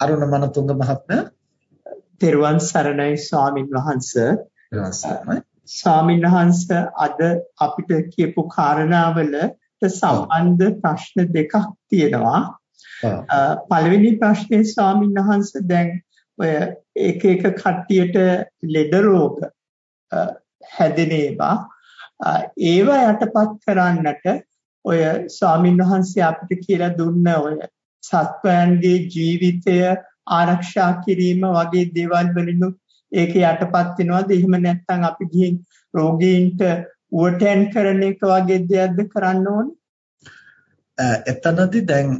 අරුණ මනතුංග මහත්මයා තෙරුවන් සරණයි ස්වාමින් වහන්සේ. ස්වාමින් වහන්සේ අද අපිට කියපු කාරණාවලට සම්බන්ධ ප්‍රශ්න දෙකක් තියෙනවා. පළවෙනි ප්‍රශ්නේ ස්වාමින් වහන්සේ දැන් ඔය එක එක කට්ටියට ලෙඩ රෝග හැදෙන ඒවා ඒවා යටපත් කරන්නට ඔය ස්වාමින් වහන්සේ අපිට කියලා දුන්න ඔය සත්වයන්ගේ ජීවිතය ආරක්ෂා කිරීම වගේ දේවල් වලින් ඒක යටපත් වෙනවද එහෙම නැත්නම් අපි ගිහින් රෝගීන්ට උවටෙන් කරන එක වගේ දෙයක්ද කරන්න ඕනේ එතනදී දැන්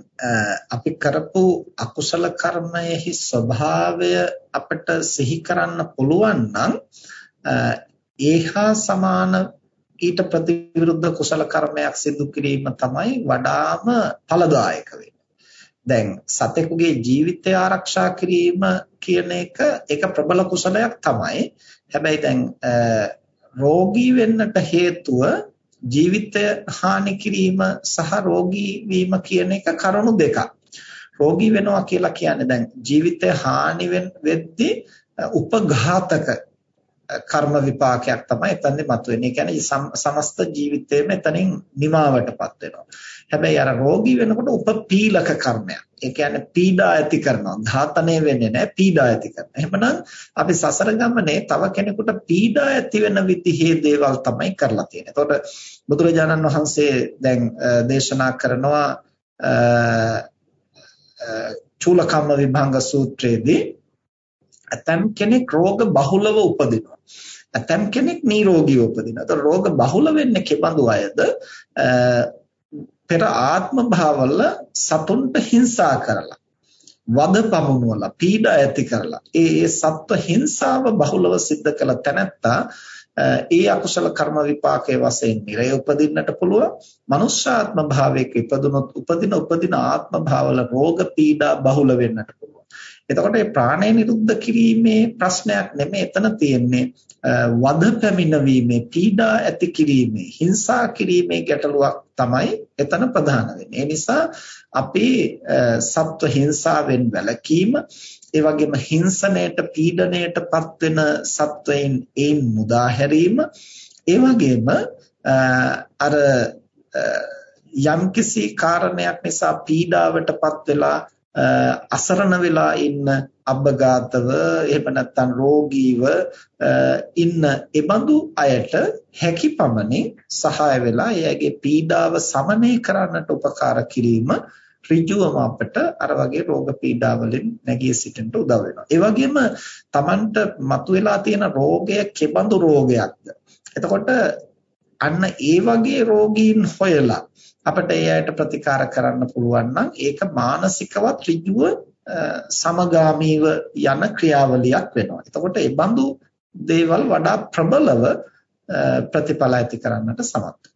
අපි කරපු අකුසල කර්මයෙහි ස්වභාවය අපිට සිහි කරන්න පුළුවන් නම් ඒහා සමාන ඊට ප්‍රතිවිරුද්ධ කුසල කර්මයක් සිදු කිරීම තමයි වඩාම ඵලදායක වෙන්නේ. දැන් සතෙකුගේ ජීවිතය ආරක්ෂා කිරීම කියන එක ඒක ප්‍රබල කුසලයක් තමයි. හැබැයි දැන් රෝගී වෙන්නට හේතුව ජීවිතය හානි කිරීම සහ රෝගී වීම කියන එක කරුණු දෙකක්. රෝගී වෙනවා කියලා කියන්නේ දැන් ජීවිතය හානි වෙද්දී උපඝාතක කර්ම විපාකයක් තමයි එතනදී මතුවෙන්නේ. ඒ කියන්නේ සමස්ත ජීවිතේම එතනින් නිමාවටපත් වෙනවා. හැබැයි අර රෝගී වෙනකොට උපපීලක කර්මයක්. ඒ කියන්නේ පීඩා ඇති කරනවා. ඝාතනය වෙන්නේ නැහැ පීඩා ඇති කරනවා. එහෙමනම් අපි සසර ගමනේ තව කෙනෙකුට පීඩා ඇති වෙන විදිහේ දේවල් තමයි කරලා තියෙන්නේ. එතකොට බුදුරජාණන් වහන්සේ දැන් දේශනා කරනවා චූලකම්ම විභංග සූත්‍රයේදී ඇතම් කෙනෙක් රෝග බහුලව උපදිනවා. ඇතම් කෙනෙක් නිරෝගීව උපදිනවා. ඒතර රෝග බහුල වෙන්නේ කෙබඳු අයද? පෙර ආත්ම භාවවල සතුන්ට හිංසා කරලා වද පමුණුවලා පීඩා ඇති කරලා ඒ ඒ සත්ව හිංසාව බහුලව සිද්ධ කළ තැනැත්තා ඒ අකුසල කර්ම විපාකයේ වශයෙන් නිරය උපදින්නට පුළුවන් මනුෂ්‍යාත්ම භාවයක ඉපදුනොත් උපදින උපදින ආත්ම භාවවල රෝග පීඩා බහුල වෙන්නට පුළුවන් එතකොට මේ ප්‍රාණය නිරුද්ධ කිරීමේ ප්‍රශ්නයක් නෙමෙයි එතන තියෙන්නේ වද පැමිණීමේ පීඩා ඇති කිරීමේ හිංසා කිරීමේ ගැටලුවක් තමයි එතන ප්‍රධාන වෙන්නේ. ඒ නිසා අපි සත්ව හිංසාවෙන් වැළකීම ඒ වගේම හිංසනයට පීඩණයටපත් වෙන සත්වයින් ඒන් මුදා හැරීම ඒ වගේම අර යම්කිසි කාරණයක් නිසා පීඩාවටපත් වෙලා අසරණ වෙලා ඉන්න අබ්බගාතව එහෙම නැත්නම් රෝගීව ඉන්න එබඳු අයට හැකි පමණින් සහාය වෙලා එයාගේ පීඩාව සමනය කරන්නට උපකාර කිරීම ඍජුවම අපට අර වගේ රෝග පීඩා වලින් නැගී සිටින්න උදව් වෙනවා. ඒ වගේම Tamanට මතුවලා තියෙන රෝගය කෙබඳු රෝගයක්ද? එතකොට අන්න ඒ වගේ රෝගීන් හොයලා අපිට ඒ අයට ප්‍රතිකාර කරන්න පුළුවන් නම් ඒක මානසිකවත් ඍජුව සමගාමීව යන ක්‍රියාවලියක් වෙනවා. එතකොට ඒ බඳු දේවල් වඩා ප්‍රබලව ප්‍රතිඵල ඇති කරන්නට සමත්